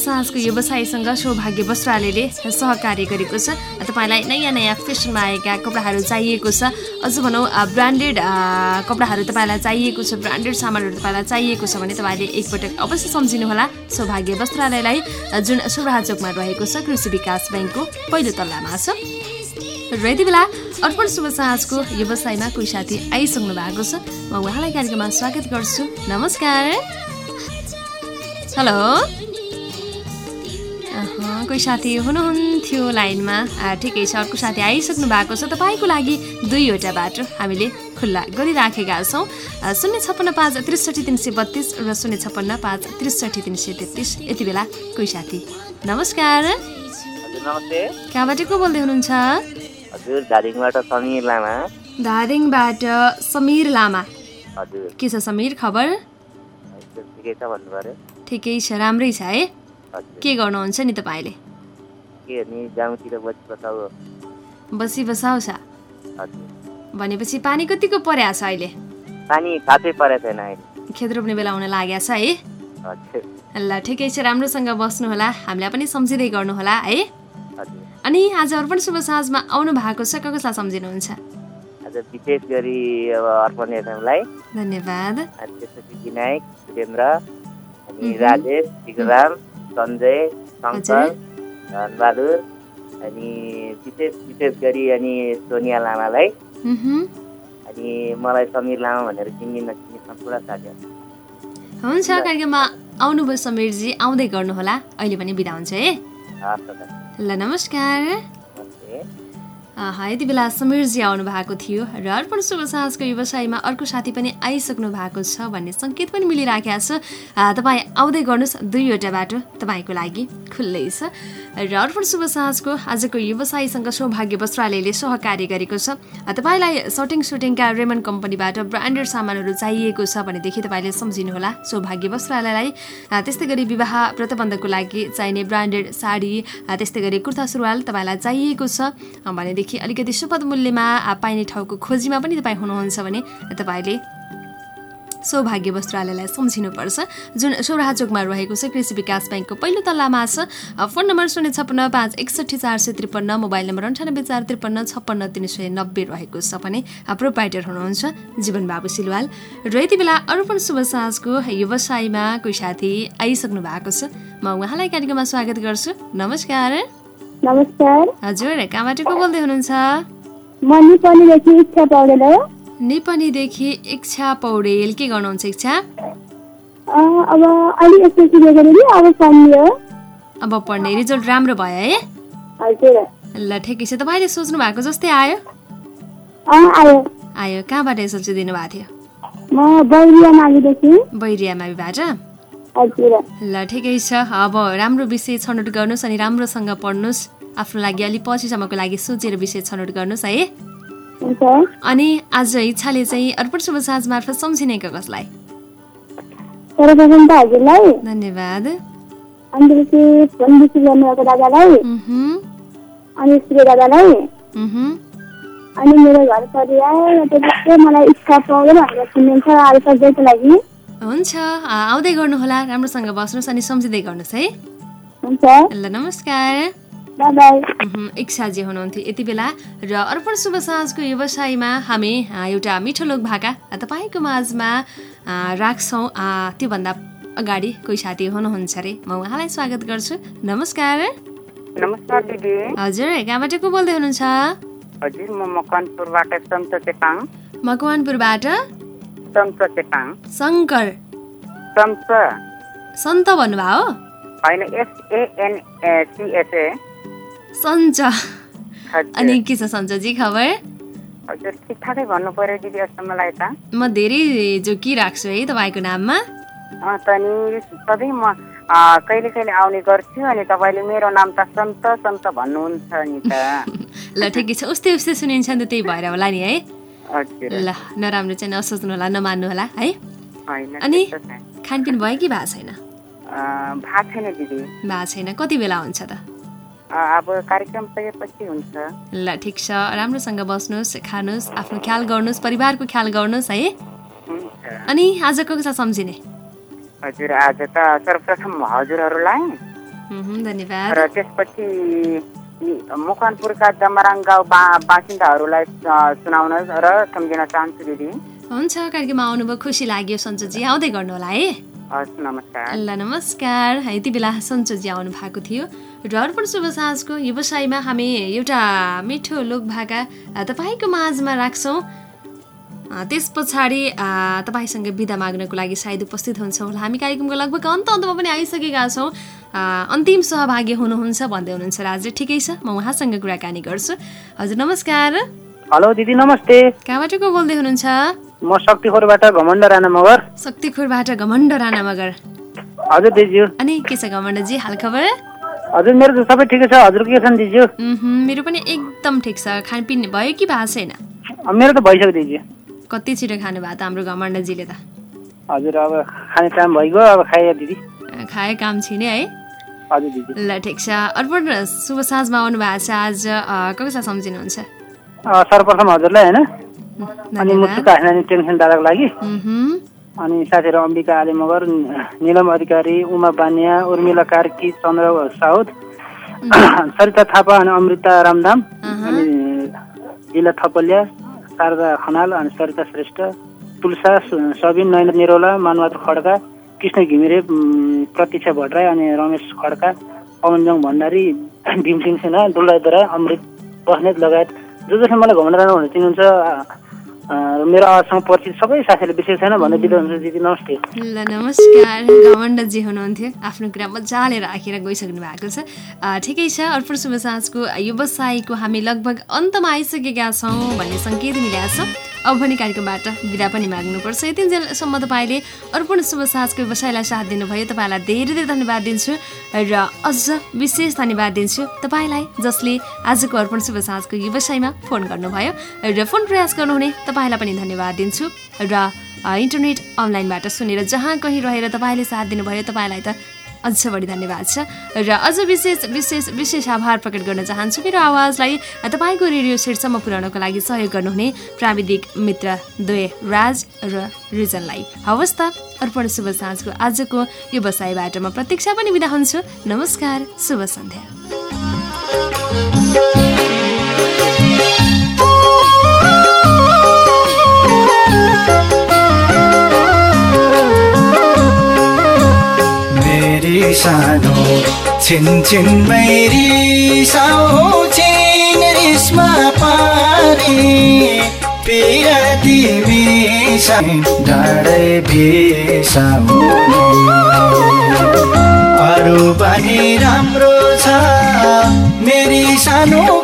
साँझको व्यवसायीसँग सौभाग्य वस्त्रालयले सहकार्य गरेको छ। तपाईँलाई नयाँ नयाँ फेसनमा आएका कपडाहरू चाहिएको छ। अझ भनौँ ब्रान्डेड कपडाहरू तपाईँलाई चाहिएको छ ब्रान्डेड सामानहरू तपाईँलाई चाहिएको छ भने तपाईँले एकपटक अवश्य सम्झिनुहोला। सौभाग्य वस्त्रालयलाई जुन सुब्राहा चोकमा रहेको छ कृषि विकास ब्याङ्कको पहिलो तल्लामा छ। र यति बेला अर्पण शुभ साँझको व्यवसायमा कोही साथी आइसक्नु भएको छ। म उहाँलाई कार्यक्रममा स्वागत गर्छु। नमस्कार। हेलो। कोही साथी हुनुहुन्थ्यो लाइनमा। ठिकै छ अर्को साथी आइसक्नु भएको छ तपाईँको लागि दुईवटा बाटो हामीले खुल्ला गरिराखेका छौँ। शून्य छप्पन्न पाँच त्रिसठी तिन सय बत्तिस र शून्य छप्पन्न पाँच त्रिसठी तिन सय तेत्तिस। यति बेला कोही साथी नमस्कार। कहाँबाट को बोल्दै हुनुहुन्छ? धादिङबाट समीर लामा। के छ समीर खबर? ठिकै छ राम्रै छ है। के गर्नुहुन्छ नि तपाईँले? बसी बसाउ। छ भनेपछि पानी कतिको पर्या छ अहिले? पानी खासै परेको छैन अहिले। खेत रोप्ने बेला हुन लागेको छ है? ल ठिकै छ राम्रोसँग बस्नुहोला। हामीलाई पनि सम्झिँदै गर्नुहोला है? अनि आज अर्पण शुभ साँझमा आउनु भएको छ कसलाई सम्झिनुहुन्छ? आज विशेष गरी अब अर्पण एफएमलाई। धन्यवाद। त्यसपछि विनायक सुरेन्द्र अनि राजेश टिकराम सञ्जय शङ्कर धनबहादुर अनि विशेष विशेष गरी अनि सोनिया लामालाई अनि मलाई समीर लामा भनेर चिन्ने नचिन्ने सम्पूर्ण साथीहरू हुन्छ कार्यक्रममा आउनुभयो समीरजी आउँदै गर्नुहोला अहिले पनि बिदा हुन्छ है ल नमस्कार यति बेला समीरजी आउनु भएको थियो र अर्पण शुभ साँझको व्यवसायमा अर्को साथी पनि आइसक्नु भएको छ भन्ने सङ्केत पनि मिलिराखेको छ। तपाईँ आउँदै गर्नुहोस् दुईवटा बाटो तपाईँको लागि खुल्लै छ। र अर्पण शुभ साँझको आजको व्यवसायीसँग सौभाग्य वस्त्रालयले सहकार्य गरेको छ। तपाईँलाई सर्टिङ सुटिङका रेमन कम्पनीबाट ब्रान्डेड सामानहरू चाहिएको छ भनेदेखि तपाईँले सम्झिनुहोला। सौभाग्य वस्त्रालयलाई त्यस्तै गरी विवाह व्रतबन्धको लागि चाहिने ब्रान्डेड साडी त्यस्तै गरी कुर्ता सुरुवाल तपाईँलाई चाहिएको छ भनेदेखि देखि अलिकति सुपथ मूल्यमा पाइने ठाउँको खोजीमा पनि तपाईँ हुनुहुन्छ भने तपाईँले सौभाग्य वस्त्रालयलाई सम्झिनुपर्छ। जुन सौराहा चोकमा रहेको छ कृषि विकास ब्याङ्कको पहिलो तल्लामा छ फोन नम्बर शून्य छप्पन्न पाँच एकसठी चार सय त्रिपन्न मोबाइल नम्बर अन्ठानब्बे चार त्रिपन्न छप्पन्न तिन सय नब्बे रहेको छ भने प्रोपाइटर हुनुहुन्छ जीवन बाबु सिलवाल। र यति बेला अर्पण शुभ साँझको व्यवसायमा कोही साथी आइसक्नु भएको छ म उहाँलाई कार्यक्रममा स्वागत गर्छु। नमस्कार। नमस्कार। हजुर कहाँबाट को बोल्दै हुनुहुन्छ? म निपनीदेखि इच्छा पौडेल हो। निपनीदेखि इच्छा पौडेल। के गर्नुहुन्छ इच्छा? अब अलि एसएलसी गरेर अब पढ्ने हो। अब पढ्ने रिजल्ट राम्रो भयो है? हजुर। ल ठिकै छ। तपाईँले सोच्नु भएको जस्तै आयो? आयो। आयो। कहाँबाट एसएलसी दिनुभएको थियो? म बैरिया माविबाट? ल ठिकै छ। अब राम्रो विषय छनौट गर्नुहोस् अनि राम्रोसँग पढ्नुहोस्। आफ्नो लागि अलिक पछिसम्मको लागि सोचेर विषय छनौट गर्नुहोस् है। अनि आज इच्छाले चाहिँ अर्पण शुभ साँझ मार्फत सम्झिने कसलाई? सर्वप्रथम त हजुरलाई धन्यवाद अनि दादालाई। अनि सूर्य दादालाई। अनि मेरो घर परिवार मलाई इच्छा पौडेल भनेर चिनिन्छ अरू सधैँको लागि हुन्छ। आउँदै गर्नुहोला राम्रोसँग बस्नुहोस् अनि सम्झिँदै गर्नुहोस् है। हुन्छ। ल नमस्कार। इच्छाजी हुनुहुन्थ्यो यति बेला र अर्पण शुभ साँझको व्यवसायमा हामी एउटा मिठो लोक भाका तपाईँको माझमा राख्छौँ। त्योभन्दा अगाडि कोही साथी हुनुहुन्छ अरे म उहाँलाई स्वागत गर्छु। नमस्कार। नमस्कार दिदी। हजुर कहाँबाट को बोल्दै हुनुहुन्छ? हजुर म मकवानपुरबाट सन्त चेपाङ मकवानपुरबाट? सन्त चेपाङ शङ्कर सन्त सन्त भन्नुभयो? होइन सन्च हजुर। अनि के छ सन्चजी खबर? हजुर ठिकठाकै भन्नु पर्यो दिदी जस्तो मलाई त। म धेरै जोकी राख्छु है तपाईँको नाममा। अँ, त नि सधैँ म अ, कहिले कहिले आउने गर्छु अनि तपाईँले मेरो नाम त सन्त सन्त भन्नुहुन्छ नि त। ल ठिकै छ। उस्तै उस्तै सुनिन्छ नि त त्यही भएर होला नि है। ल नराम्रो चाहिँ नसोच्नु होला नमान्नु होला है अनि? खानपिन भयो कि भएको छैन? भएको छैन दिदी। भएको छैन। कति बेला हुन्छ त? अब कार्यक्रम सकेपछि हुन्छ। ल ठिक छ। राम्रोसँग बस्नुहोस् खानुहोस् आफ्नो ख्याल गर्नुहोस् परिवारको ख्याल गर्नुहोस् है? अनि आज कसलाई सम्झिने? हजुर आज त सर्वप्रथम हजुरहरूलाई धन्यवाद। र त्यसपछि यी मकवानपुरका जमराङ गाउँ बा बासिन्दाहरूलाई सुनाउन र सम्झिन चाहन्छु दिदी। हुन्छ कार्यक्रममा आउनुभयो खुसी लाग्यो सन्चोजी। आउँदै गर्नु होला है? हस् नमस्कार। ल नमस्कार। यति बेला सन्चोजी आउनु भएको थियो। र अर्पण शुभ साँझको व्यवसायमा हामी एउटा मिठो लोक भाका अ, तपाईँको माझमा राख्छौँ। त्यस पछाडि तपाईँसँग बिदा माग्नको लागि सायद उपस्थित हुन्छौँ होला। हामी कार्यक्रमको लगभग अन्त अन्तमा पनि आइसकेका छौँ। अन्तिम सहभागी हुनुहुन्छ भन्दै हुनुहुन्छ राजु। ठिकै छ म उहाँसँग कुराकानी गर्छु। हजुर नमस्कार। हेलो दिदी नमस्ते। कहाँबाट को बोल्दै हुनुहुन्छ? म शक्तिखोरबाट घमण्ड राणा मगर। शक्तिखोरबाट घमण्ड राणा मगर। हजुर दिजु। अनि के छ घमण्डजी हालखबर हजुर मेरो त सबै ठिकै छ। हजुर के छन् मह्म, मेरो पनि एकदम ठिक छ। खानपिन भयो कि भएको छैन? मेरो त भइसक्यो दिजु। कति छिटो खानु भएको त हाम्रो घमण्डजीले त? हजुर अब खाने टाइम भइगयो अब खायो दिदी। खाए काम छिने है? ल ठिक छ। अर्पण शुभ साँझमा आउनु भएको छ आज कसलाई सम्झिनुहुन्छ? सर्वप्रथम हजुरलाई होइन? अनि टेन्सन दादाको लागि। अनि साथीहरू अम्बिका आले मगर निलम अधिकारी उमा बानिया उर्मिला कार्की चन्द्र साउद सरिता थापा अनि अमृता रामधाम अनि जिल्ला थपलिया शारदा खनाल अनि सरिता श्रेष्ठ तुलसा सबिन नयन निरौला मानबहादुर खड्का कृष्ण घिमिरे प्रतीक्षा भट्टराई अनि रमेश खड्का पवनजङ भण्डारी भीमसिंह सिन्हा दुलराईद्वारा अमृत बस्नेत लगायत जो जसले मलाई घुम्न रहनु भनेर चिन्नुहुन्छ। मेरो आवाजसँग परिचित सबै साथीहरूले विशेष छैन भन्दै बिदा हुन्छ दिदी नमस्ते। ल नमस्कार घमण्डजी हुनुहुन्थ्यो। आफ्नो कुरा मजाले राखेर गइसक्नु भएको छ। ठिकै छ अर्पण शुभ साँझको व्यवसायको हामी लगभग अन्तमा आइसकेका छौँ भन्ने सङ्केत मिलेको छ। अब भने कार्यक्रमबाट बिदा पनि माग्नुपर्छ। यतिन्जेलसम्म तपाईँले अर्पण शुभ साँझको व्यवसायलाई साथ दिनुभयो। तपाईँलाई धेरै धेरै धन्यवाद दिन्छु र अझ विशेष धन्यवाद दिन्छु तपाईँलाई जसले आजको अर्पण शुभ साँझको व्यवसायमा फोन गर्नुभयो र फोन प्रयास गर्नुहुने तपाईँलाई पनि धन्यवाद दिन्छु र इन्टरनेट अनलाइनबाट सुनेर जहाँ कहीँ रहेर तपाईँले साथ दिनुभयो तपाईँलाई त अझ बढी धन्यवाद छ। र अझ विशेष विशेष विशेष आभार प्रकट गर्न चाहन्छु मेरो आवाजलाई तपाईँको रेडियो सेटसम्म पुर्याउनको लागि सहयोग गर्नुहुने प्राविधिक मित्र द्वय राज र रिजनलाई। हवस् त अर्पण शुभ साँझको आजको यो बसाइबाट म प्रतीक्षा पनि बिदा हुन्छु। नमस्कार शुभ सन्ध्या। सानो। छिन छिन मेरी साउ छिन रिस्मा पारी पिरा तिमी डाँडै भिसाउने। अरू पनि राम्रो छ मेरी सानोको